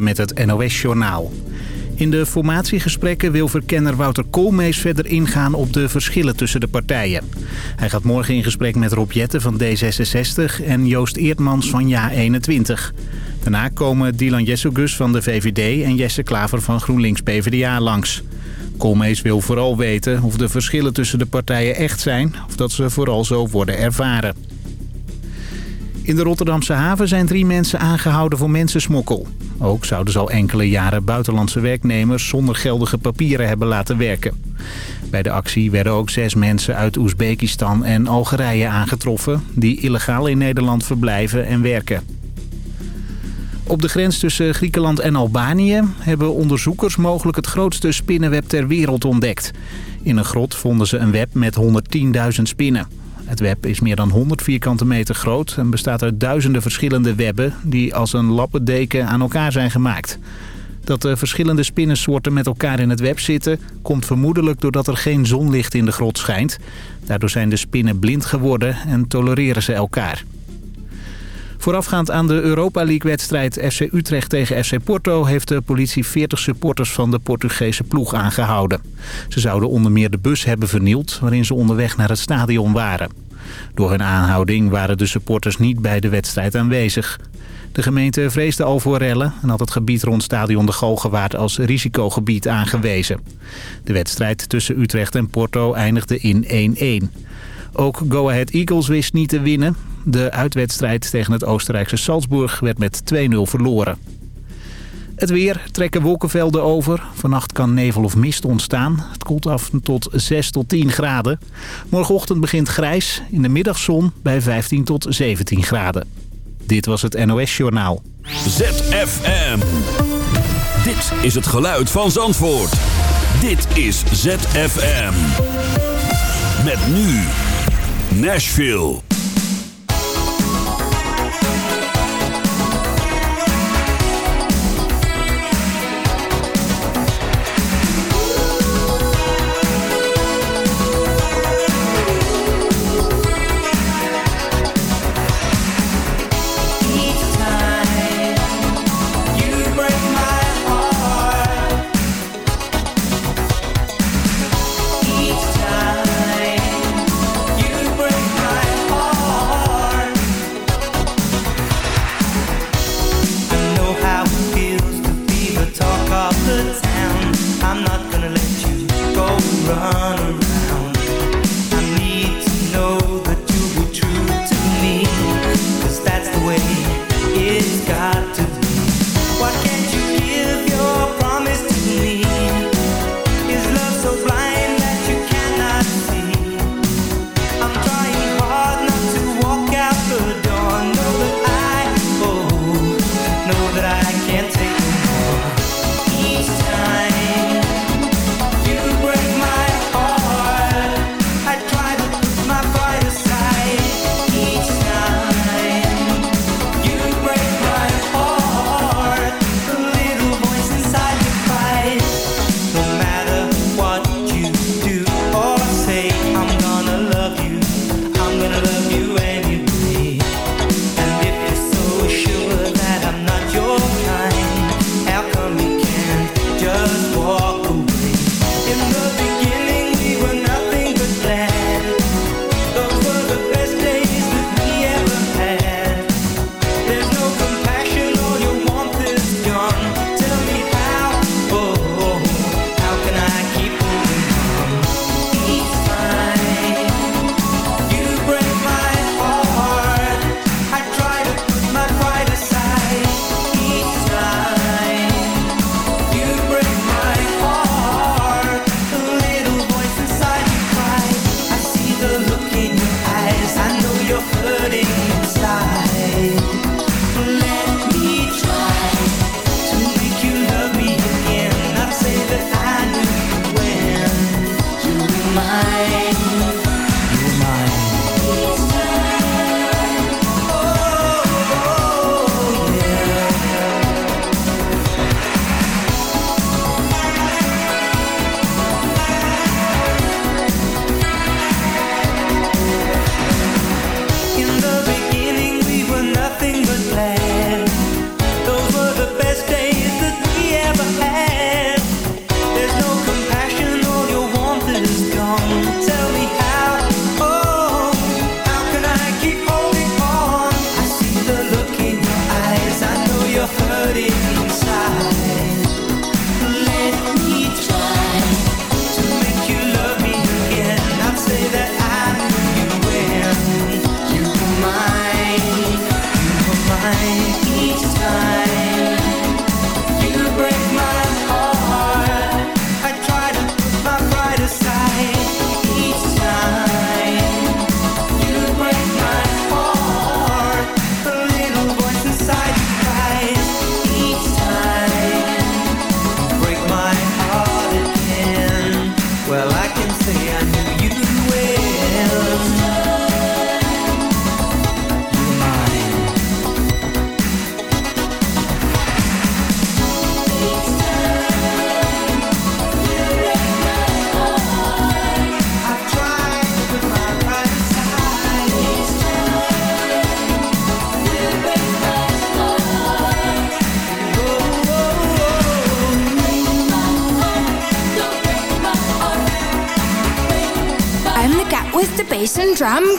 met het NOS-journaal. In de formatiegesprekken wil verkenner Wouter Koolmees verder ingaan op de verschillen tussen de partijen. Hij gaat morgen in gesprek met Rob Jetten van D66 en Joost Eertmans van JA21. Daarna komen Dylan Jessugus van de VVD en Jesse Klaver van GroenLinks-PVDA langs. Koolmees wil vooral weten of de verschillen tussen de partijen echt zijn... of dat ze vooral zo worden ervaren. In de Rotterdamse haven zijn drie mensen aangehouden voor mensensmokkel. Ook zouden ze al enkele jaren buitenlandse werknemers zonder geldige papieren hebben laten werken. Bij de actie werden ook zes mensen uit Oezbekistan en Algerije aangetroffen... die illegaal in Nederland verblijven en werken. Op de grens tussen Griekenland en Albanië hebben onderzoekers mogelijk het grootste spinnenweb ter wereld ontdekt. In een grot vonden ze een web met 110.000 spinnen. Het web is meer dan 100 vierkante meter groot en bestaat uit duizenden verschillende webben die als een lappendeken aan elkaar zijn gemaakt. Dat de verschillende spinnensoorten met elkaar in het web zitten... komt vermoedelijk doordat er geen zonlicht in de grot schijnt. Daardoor zijn de spinnen blind geworden en tolereren ze elkaar. Voorafgaand aan de Europa League-wedstrijd FC Utrecht tegen FC Porto... heeft de politie 40 supporters van de Portugese ploeg aangehouden. Ze zouden onder meer de bus hebben vernield... waarin ze onderweg naar het stadion waren. Door hun aanhouding waren de supporters niet bij de wedstrijd aanwezig. De gemeente vreesde al voor rellen en had het gebied rond stadion de Galgenwaard als risicogebied aangewezen. De wedstrijd tussen Utrecht en Porto eindigde in 1-1. Ook Go Ahead Eagles wist niet te winnen. De uitwedstrijd tegen het Oostenrijkse Salzburg werd met 2-0 verloren. Het weer trekken wolkenvelden over. Vannacht kan nevel of mist ontstaan. Het koelt af tot 6 tot 10 graden. Morgenochtend begint grijs. In de middagzon bij 15 tot 17 graden. Dit was het NOS Journaal. ZFM. Dit is het geluid van Zandvoort. Dit is ZFM. Met nu Nashville.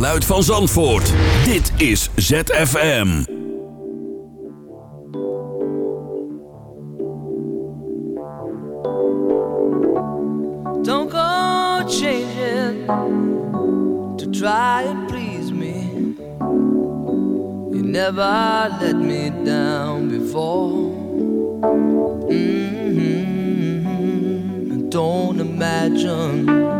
geluid van Zandvoort. Dit is ZFM. Don't go changing to try and please me. You never let me down before. Mm -hmm. Don't imagine.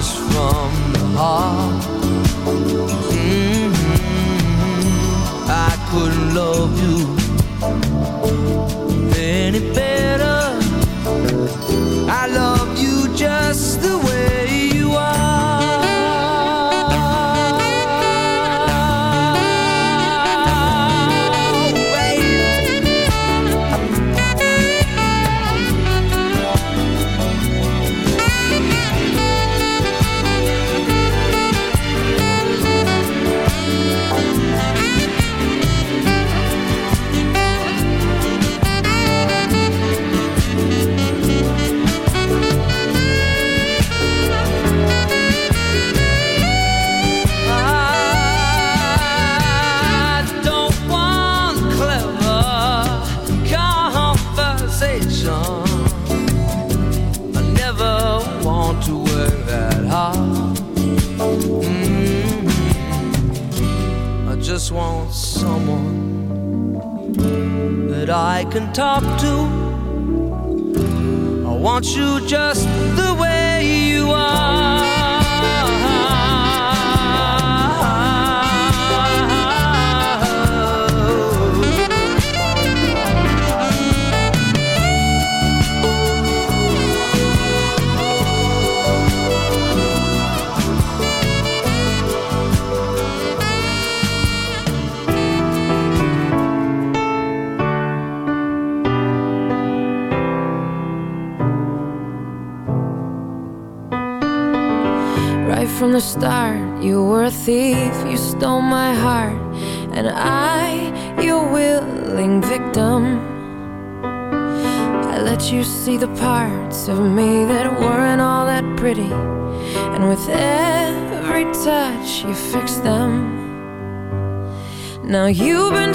is from the heart. Mm -hmm. I couldn't love you you've been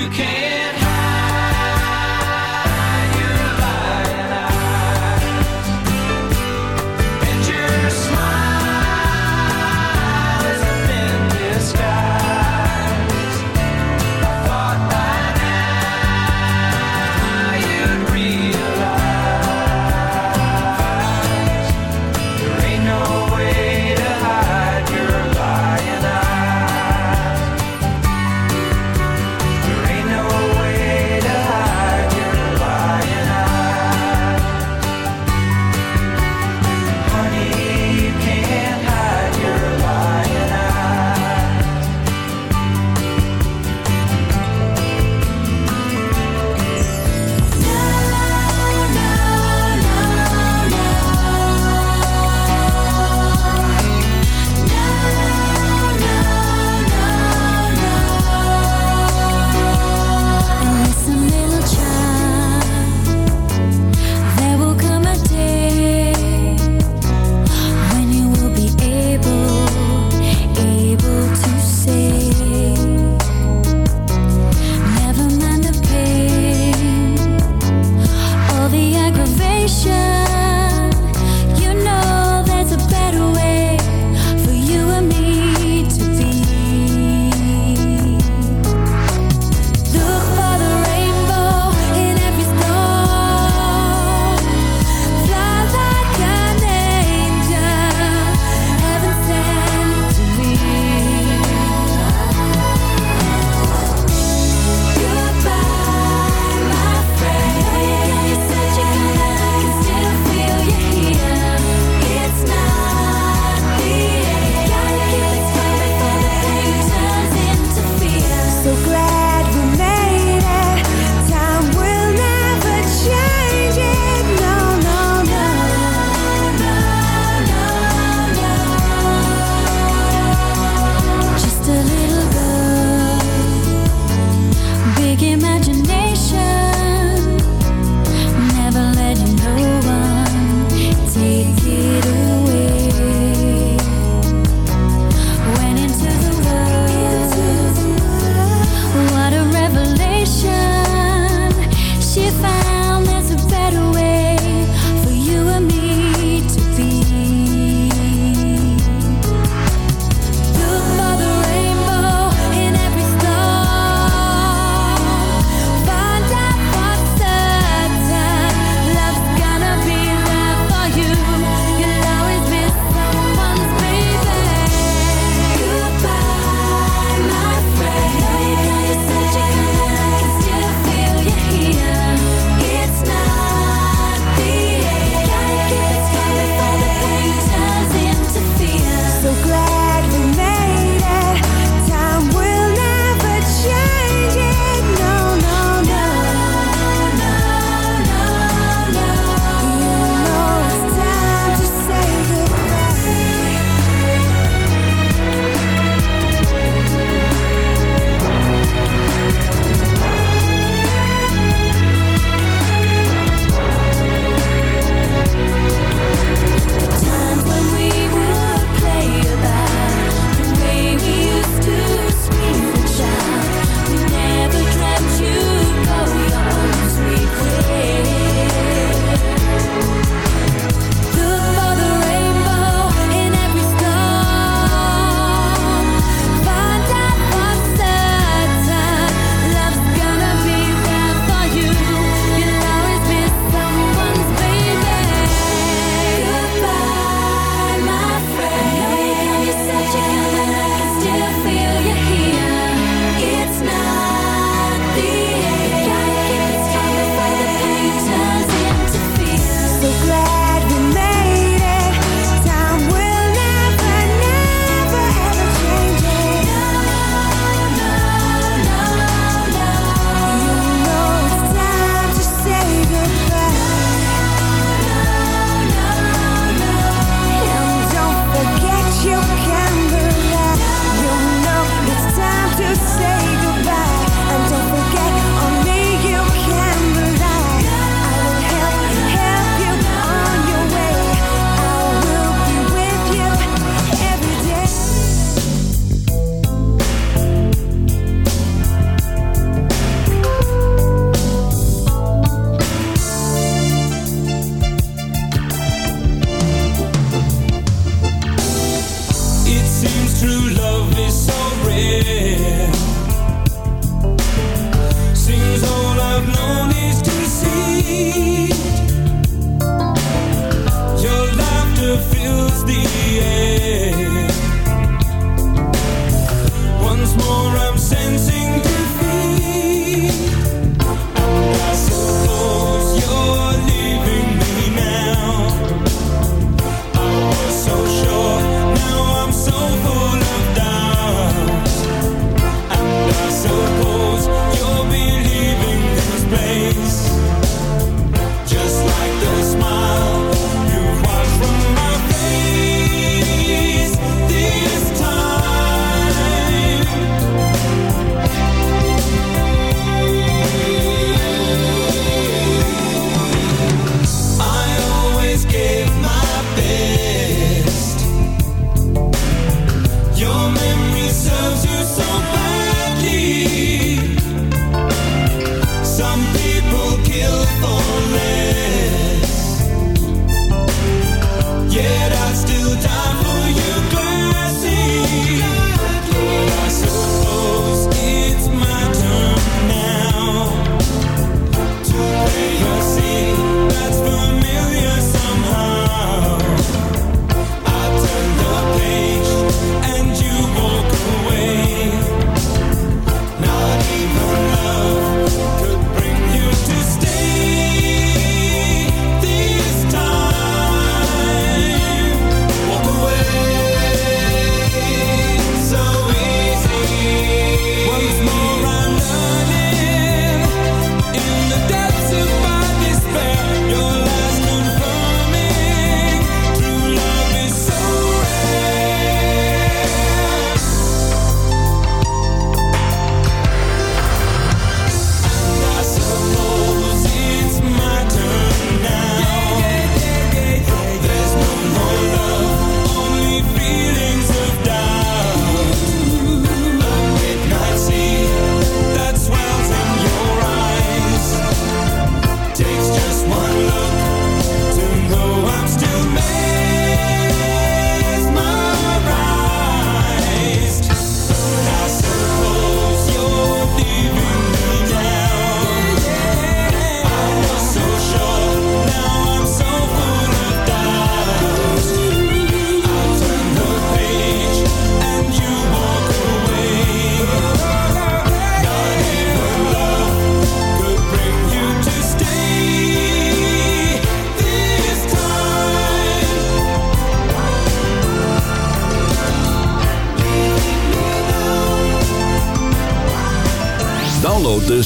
you can't.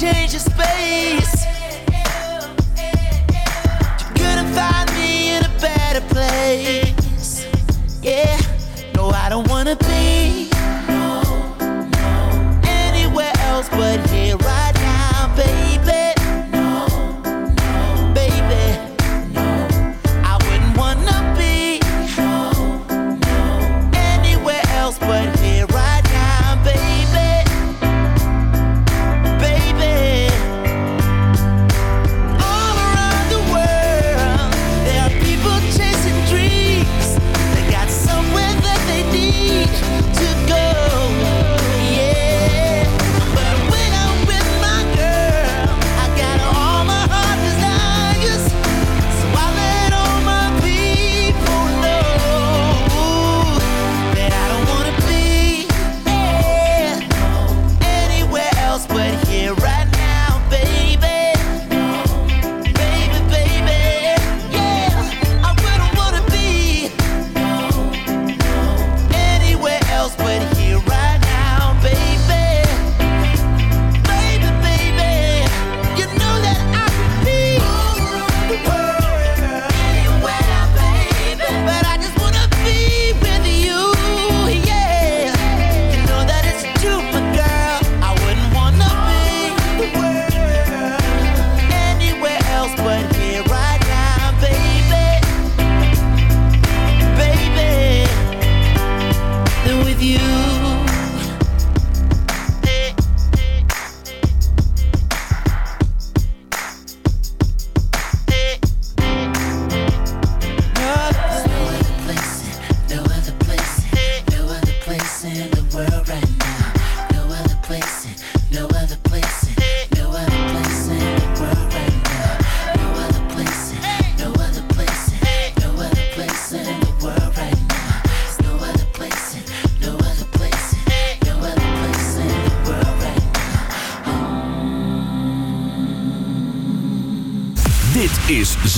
changes